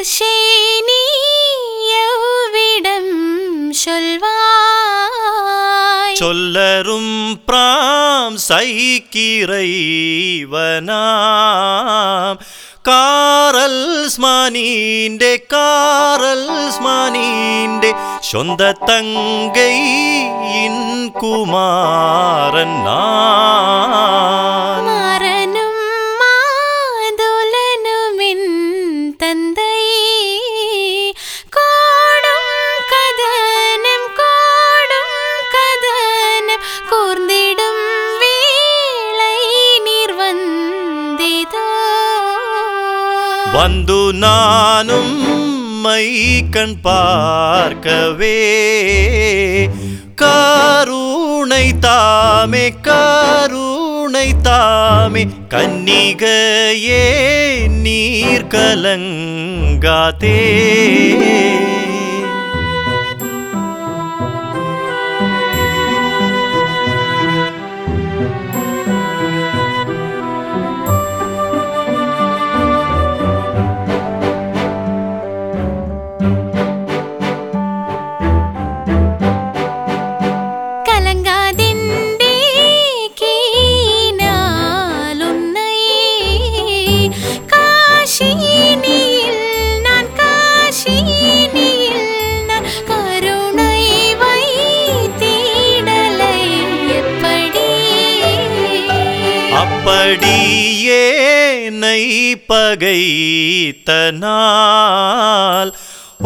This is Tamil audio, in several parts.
மலர்ஷே நீ எவ்விடம் சொல்வாய் சொல்லரும் பிராம் சைக்கிறைவனாம் കാറൽ സ്മാനീൻ്റെ കാറൽ സ്മാനീൻ്റെ സ്വന്തത്തങ്കൈ ഇൻ കുമാരൻ നാ வந்து நானும் மை கண் பார்க்கவே. கருணை தாமே கருணை தாமே கன்னிகையே நீர் கலங்காதே. அப்படியே நை பகைத்தனால்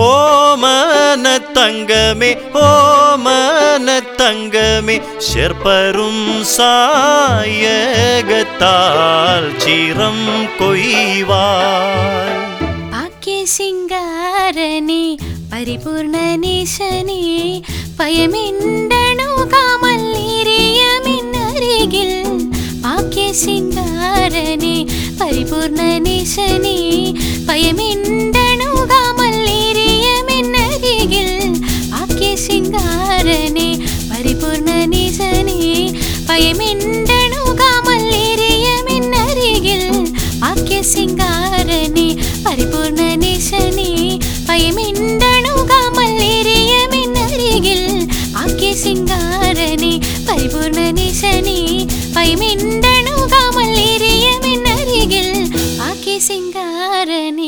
ஓமன தங்கமே ஓமன தங்கமே செற்பரும் சாயகத்தால் சிரம் கொய்வாய் பாக்கிய சிங்காரனே பரிபூர்ண நேசனே பயமெண்டனோ శృంగారనే పరిపూర్ణ నిశనే പയമിണ്ടണുകാമല്ലേരിയമെന്നരികിൽ ആക്കിയ ശിങ്കാരനെ പരിപൂർണ നിശനെ പയമിണ്ടണുകാമല്ലേരിയമെന്നരികിൽ ആക്കിയ ശിങ്കാരനെ പരിപൂർണ നിശനെ പയമിണ്ടണുകാമല്ലേരിയമെന്നരികിൽ ആക്കിയ ശിങ്കാരനെ പരിപൂർണ നിശനെ പയമിണ്ട சிங்காரனே